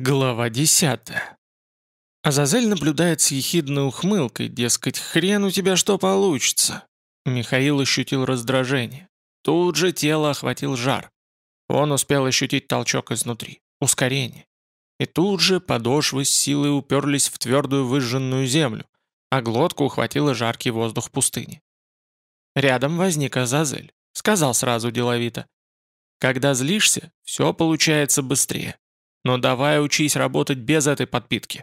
Глава 10. Азазель наблюдает с ехидной ухмылкой, дескать, хрен у тебя что получится. Михаил ощутил раздражение. Тут же тело охватил жар. Он успел ощутить толчок изнутри, ускорение. И тут же подошвы с силой уперлись в твердую выжженную землю, а глотку ухватило жаркий воздух пустыни. Рядом возник Азазель. Сказал сразу деловито. Когда злишься, все получается быстрее. Но давай учись работать без этой подпитки.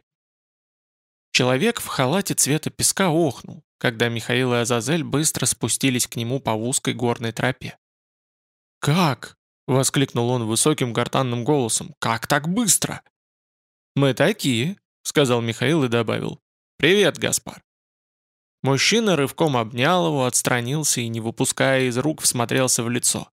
Человек в халате цвета песка охнул, когда Михаил и Азазель быстро спустились к нему по узкой горной тропе. «Как?» — воскликнул он высоким гортанным голосом. «Как так быстро?» «Мы такие», — сказал Михаил и добавил. «Привет, Гаспар». Мужчина рывком обнял его, отстранился и, не выпуская из рук, всмотрелся в лицо.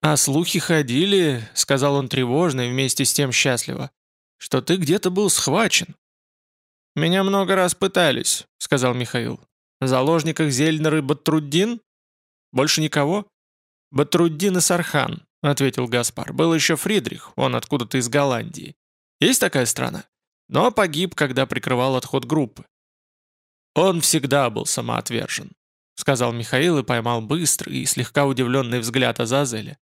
«А слухи ходили», — сказал он тревожно и вместе с тем счастливо, «что ты где-то был схвачен». «Меня много раз пытались», — сказал Михаил. «В заложниках Зельнер и Батруддин? Больше никого?» «Батруддин и Сархан», — ответил Гаспар. «Был еще Фридрих, он откуда-то из Голландии. Есть такая страна? Но погиб, когда прикрывал отход группы». «Он всегда был самоотвержен», — сказал Михаил и поймал быстрый и слегка удивленный взгляд Азазеля.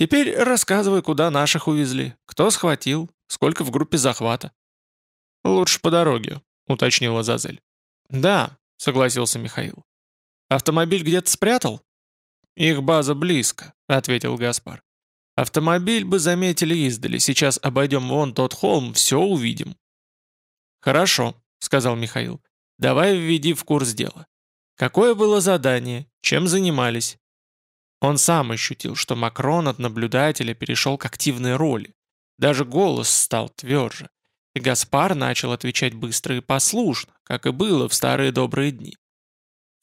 Теперь рассказывай, куда наших увезли, кто схватил, сколько в группе захвата». «Лучше по дороге», — уточнила Зазель. «Да», — согласился Михаил. «Автомобиль где-то спрятал?» «Их база близко», — ответил Гаспар. «Автомобиль бы заметили издали. Сейчас обойдем вон тот холм, все увидим». «Хорошо», — сказал Михаил. «Давай введи в курс дела. Какое было задание? Чем занимались? Он сам ощутил, что Макрон от наблюдателя перешел к активной роли. Даже голос стал тверже. И Гаспар начал отвечать быстро и послушно, как и было в старые добрые дни.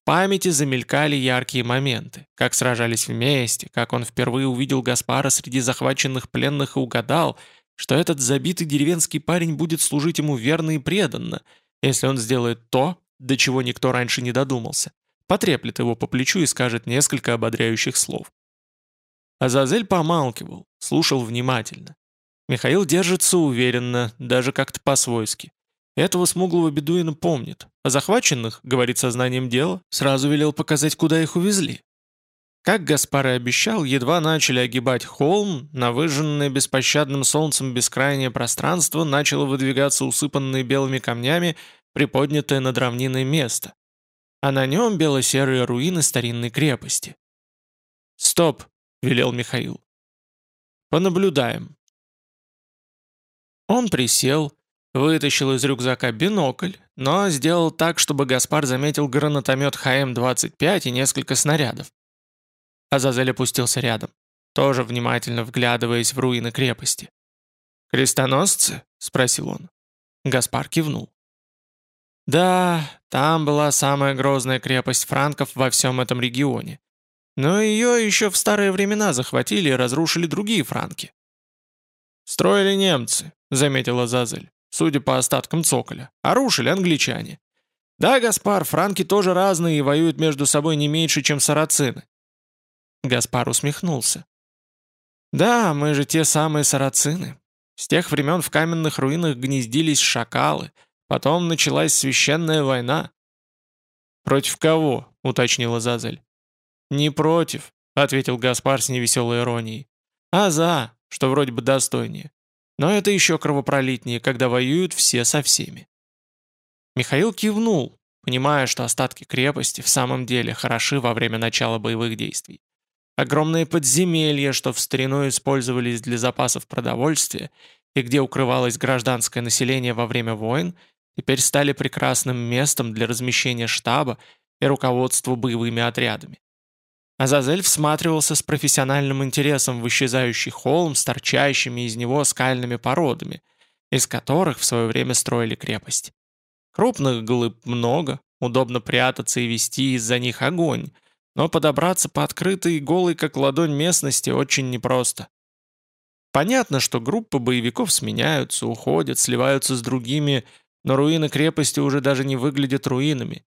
В памяти замелькали яркие моменты, как сражались вместе, как он впервые увидел Гаспара среди захваченных пленных и угадал, что этот забитый деревенский парень будет служить ему верно и преданно, если он сделает то, до чего никто раньше не додумался потреплет его по плечу и скажет несколько ободряющих слов. Азазель помалкивал, слушал внимательно. Михаил держится уверенно, даже как-то по-свойски. Этого смуглого бедуина помнит, а захваченных, говорит сознанием дела, сразу велел показать, куда их увезли. Как Гаспар и обещал, едва начали огибать холм, на выжженное беспощадным солнцем бескрайнее пространство начало выдвигаться усыпанное белыми камнями приподнятое над равниной место, а на нем бело-серые руины старинной крепости. «Стоп!» — велел Михаил. «Понаблюдаем». Он присел, вытащил из рюкзака бинокль, но сделал так, чтобы Гаспар заметил гранатомет ХМ-25 и несколько снарядов. Азазель опустился рядом, тоже внимательно вглядываясь в руины крепости. «Крестоносцы?» — спросил он. Гаспар кивнул. Да, там была самая грозная крепость франков во всем этом регионе. Но ее еще в старые времена захватили и разрушили другие франки. «Строили немцы», — заметила Зазель, судя по остаткам цоколя, а рушили англичане. «Да, Гаспар, франки тоже разные и воюют между собой не меньше, чем сарацины». Гаспар усмехнулся. «Да, мы же те самые сарацины. С тех времен в каменных руинах гнездились шакалы — Потом началась священная война». «Против кого?» — уточнила Зазель. «Не против», — ответил Гаспар с невеселой иронией. «А за, что вроде бы достойнее. Но это еще кровопролитнее, когда воюют все со всеми». Михаил кивнул, понимая, что остатки крепости в самом деле хороши во время начала боевых действий. Огромные подземелья, что в старину использовались для запасов продовольствия и где укрывалось гражданское население во время войн, теперь стали прекрасным местом для размещения штаба и руководства боевыми отрядами. Азазель всматривался с профессиональным интересом в исчезающий холм с торчащими из него скальными породами, из которых в свое время строили крепость. Крупных глыб много, удобно прятаться и вести из-за них огонь, но подобраться по открытой и голой как ладонь местности очень непросто. Понятно, что группы боевиков сменяются, уходят, сливаются с другими но руины крепости уже даже не выглядят руинами.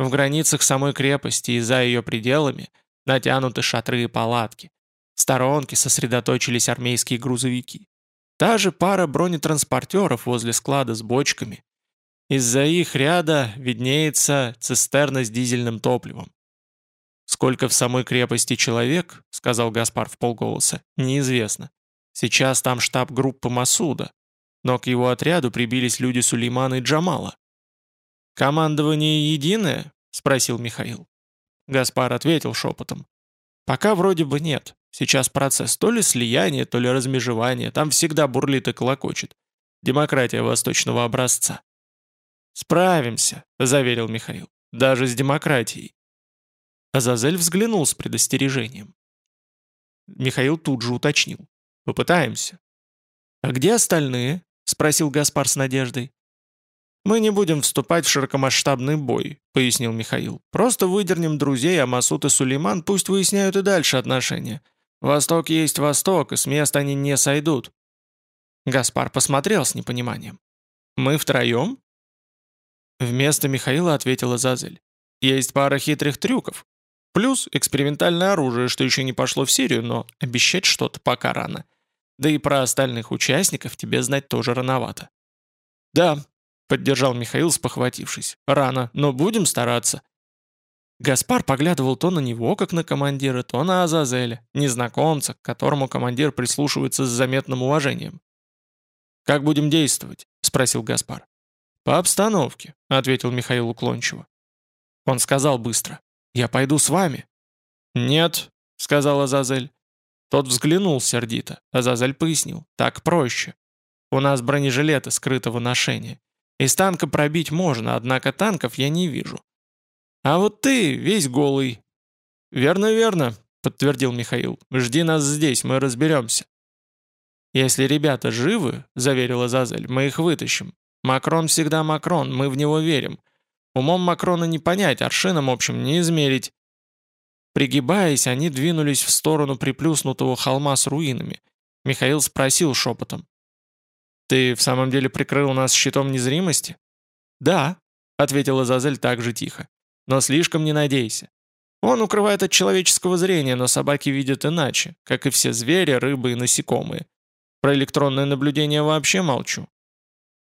В границах самой крепости и за ее пределами натянуты шатры и палатки. В сторонке сосредоточились армейские грузовики. Та же пара бронетранспортеров возле склада с бочками. Из-за их ряда виднеется цистерна с дизельным топливом. «Сколько в самой крепости человек, — сказал Гаспар в полголоса, — неизвестно. Сейчас там штаб группы Масуда, но к его отряду прибились люди Сулеймана и Джамала. «Командование единое?» — спросил Михаил. Гаспар ответил шепотом. «Пока вроде бы нет. Сейчас процесс то ли слияния, то ли размежевания. Там всегда бурлит и колокочет. Демократия восточного образца». «Справимся», — заверил Михаил. «Даже с демократией». Азазель взглянул с предостережением. Михаил тут же уточнил. «Попытаемся». «А где остальные?» — спросил Гаспар с надеждой. «Мы не будем вступать в широкомасштабный бой», — пояснил Михаил. «Просто выдернем друзей, а Масуд и Сулейман пусть выясняют и дальше отношения. Восток есть Восток, и с места они не сойдут». Гаспар посмотрел с непониманием. «Мы втроем?» Вместо Михаила ответила Зазель. «Есть пара хитрых трюков. Плюс экспериментальное оружие, что еще не пошло в серию, но обещать что-то пока рано. Да и про остальных участников тебе знать тоже рановато». «Да, поддержал Михаил, спохватившись. «Рано, но будем стараться». Гаспар поглядывал то на него, как на командира, то на Азазеля, незнакомца, к которому командир прислушивается с заметным уважением. «Как будем действовать?» — спросил Гаспар. «По обстановке», — ответил Михаил уклончиво. Он сказал быстро. «Я пойду с вами». «Нет», — сказал Азазель. Тот взглянул сердито. Азазель пояснил. «Так проще. У нас бронежилеты скрытого ношения. Из танка пробить можно, однако танков я не вижу. А вот ты весь голый». «Верно, верно», — подтвердил Михаил. «Жди нас здесь, мы разберемся». «Если ребята живы», — заверила Зазель, — «мы их вытащим. Макрон всегда Макрон, мы в него верим. Умом Макрона не понять, аршином общем не измерить». Пригибаясь, они двинулись в сторону приплюснутого холма с руинами. Михаил спросил шепотом. «Ты в самом деле прикрыл нас щитом незримости?» «Да», — ответила Зазель так же тихо. «Но слишком не надейся. Он укрывает от человеческого зрения, но собаки видят иначе, как и все звери, рыбы и насекомые. Про электронное наблюдение вообще молчу.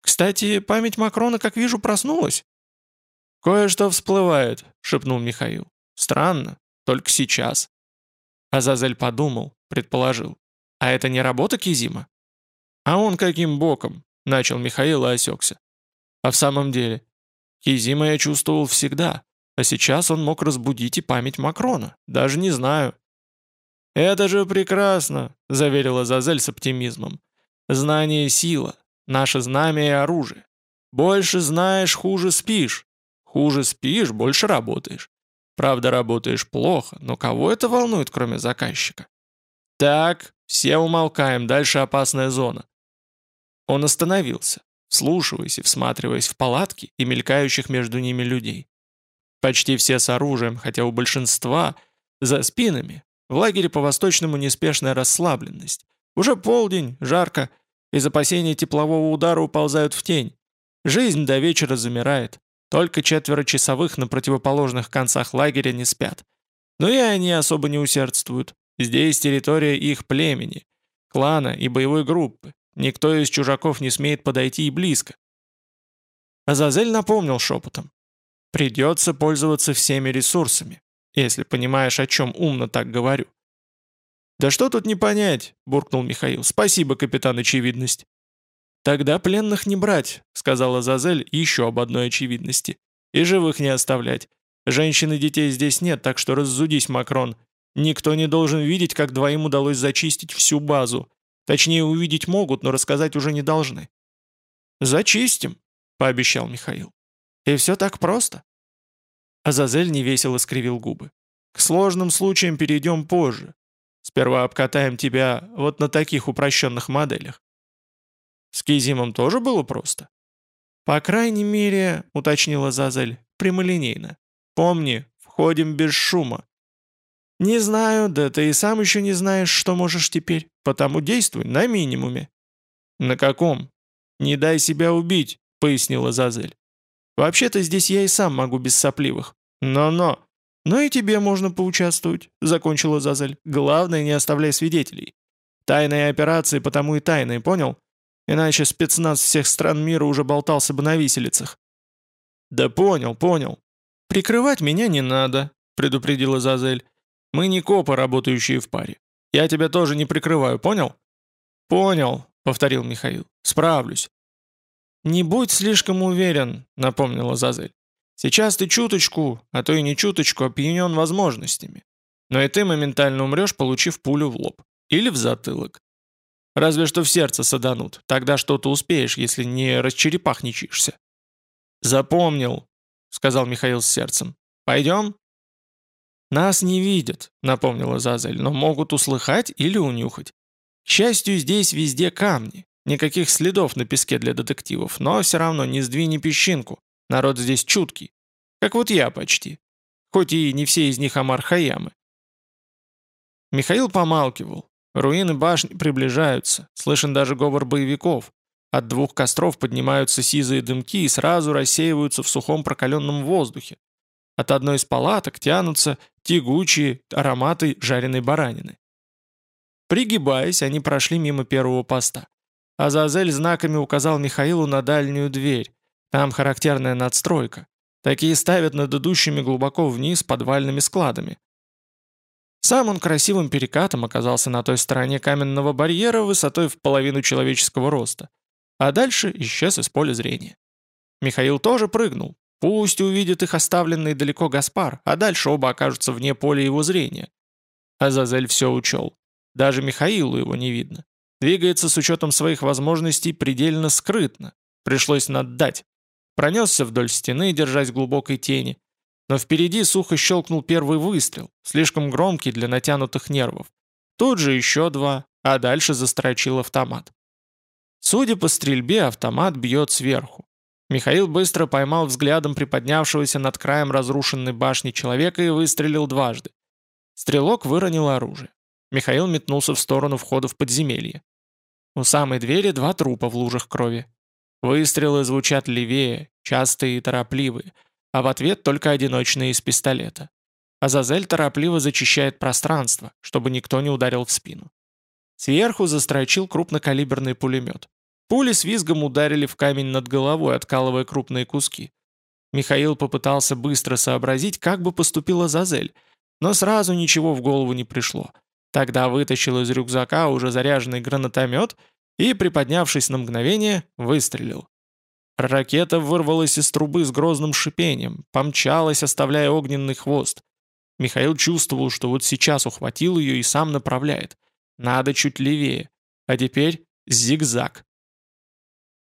Кстати, память Макрона, как вижу, проснулась». «Кое-что всплывает», — шепнул Михаил. «Странно, только сейчас». Азазель подумал, предположил. «А это не работа Кизима?» «А он каким боком?» — начал Михаил и осекся. А в самом деле, Кизима я чувствовал всегда, а сейчас он мог разбудить и память Макрона. Даже не знаю. «Это же прекрасно!» — заверила Зазель с оптимизмом. «Знание — сила, наше знамя и оружие. Больше знаешь, хуже спишь. Хуже спишь, больше работаешь. Правда, работаешь плохо, но кого это волнует, кроме заказчика? Так, все умолкаем, дальше опасная зона. Он остановился, вслушиваясь и всматриваясь в палатки и мелькающих между ними людей. Почти все с оружием, хотя у большинства за спинами. В лагере по-восточному неспешная расслабленность. Уже полдень, жарко, из опасения теплового удара уползают в тень. Жизнь до вечера замирает. Только четверо часовых на противоположных концах лагеря не спят. Но и они особо не усердствуют. Здесь территория их племени, клана и боевой группы. Никто из чужаков не смеет подойти и близко. Азазель напомнил шепотом. Придется пользоваться всеми ресурсами, если понимаешь, о чем умно так говорю. «Да что тут не понять?» – буркнул Михаил. «Спасибо, капитан Очевидность». «Тогда пленных не брать», — сказала Зазель еще об одной очевидности. «И живых не оставлять. Женщин и детей здесь нет, так что раззудись, Макрон. Никто не должен видеть, как двоим удалось зачистить всю базу. Точнее, увидеть могут, но рассказать уже не должны. «Зачистим», — пообещал Михаил. «И все так просто». Азазель невесело скривил губы. «К сложным случаям перейдем позже. Сперва обкатаем тебя вот на таких упрощенных моделях». «С Кизимом тоже было просто?» «По крайней мере», — уточнила Зазель, — «прямолинейно. Помни, входим без шума. «Не знаю, да ты и сам еще не знаешь, что можешь теперь, потому действуй на минимуме». «На каком?» «Не дай себя убить», — пояснила Зазель. «Вообще-то здесь я и сам могу без сопливых. Но-но». «Но и тебе можно поучаствовать», — закончила Зазель. «Главное, не оставляй свидетелей. Тайные операции потому и тайные, понял? Иначе спецназ всех стран мира уже болтался бы на виселицах». «Да понял, понял. Прикрывать меня не надо», — предупредила Зазель. «Мы не копы, работающие в паре. Я тебя тоже не прикрываю, понял?» «Понял», — повторил Михаил. «Справлюсь». «Не будь слишком уверен», — напомнила Зазель. «Сейчас ты чуточку, а то и не чуточку, опьянен возможностями. Но и ты моментально умрешь, получив пулю в лоб. Или в затылок. Разве что в сердце саданут. Тогда что-то успеешь, если не расчерепахничаешься». «Запомнил», — сказал Михаил с сердцем. «Пойдем?» «Нас не видят», — напомнила Зазель, «но могут услыхать или унюхать. К счастью, здесь везде камни. Никаких следов на песке для детективов, но все равно не сдвини песчинку. Народ здесь чуткий. Как вот я почти. Хоть и не все из них Амар-Хаямы. Михаил помалкивал. Руины башни приближаются. Слышен даже говор боевиков. От двух костров поднимаются сизые дымки и сразу рассеиваются в сухом прокаленном воздухе. От одной из палаток тянутся тягучие ароматы жареной баранины. Пригибаясь, они прошли мимо первого поста. Азазель знаками указал Михаилу на дальнюю дверь. Там характерная надстройка. Такие ставят над идущими глубоко вниз подвальными складами. Сам он красивым перекатом оказался на той стороне каменного барьера высотой в половину человеческого роста. А дальше исчез из поля зрения. Михаил тоже прыгнул. Пусть увидит их оставленный далеко Гаспар, а дальше оба окажутся вне поля его зрения. Азазель все учел. Даже Михаилу его не видно. Двигается с учетом своих возможностей предельно скрытно. Пришлось наддать. Пронесся вдоль стены, держась в глубокой тени. Но впереди сухо щелкнул первый выстрел, слишком громкий для натянутых нервов. Тут же еще два, а дальше застрочил автомат. Судя по стрельбе, автомат бьет сверху. Михаил быстро поймал взглядом приподнявшегося над краем разрушенной башни человека и выстрелил дважды. Стрелок выронил оружие. Михаил метнулся в сторону входа в подземелье. У самой двери два трупа в лужах крови. Выстрелы звучат левее, частые и торопливые, а в ответ только одиночные из пистолета. Азазель торопливо зачищает пространство, чтобы никто не ударил в спину. Сверху застрочил крупнокалиберный пулемет. Пули с визгом ударили в камень над головой, откалывая крупные куски. Михаил попытался быстро сообразить, как бы поступила Азазель, но сразу ничего в голову не пришло — Тогда вытащил из рюкзака уже заряженный гранатомет и, приподнявшись на мгновение, выстрелил. Ракета вырвалась из трубы с грозным шипением, помчалась, оставляя огненный хвост. Михаил чувствовал, что вот сейчас ухватил ее и сам направляет. Надо чуть левее. А теперь зигзаг.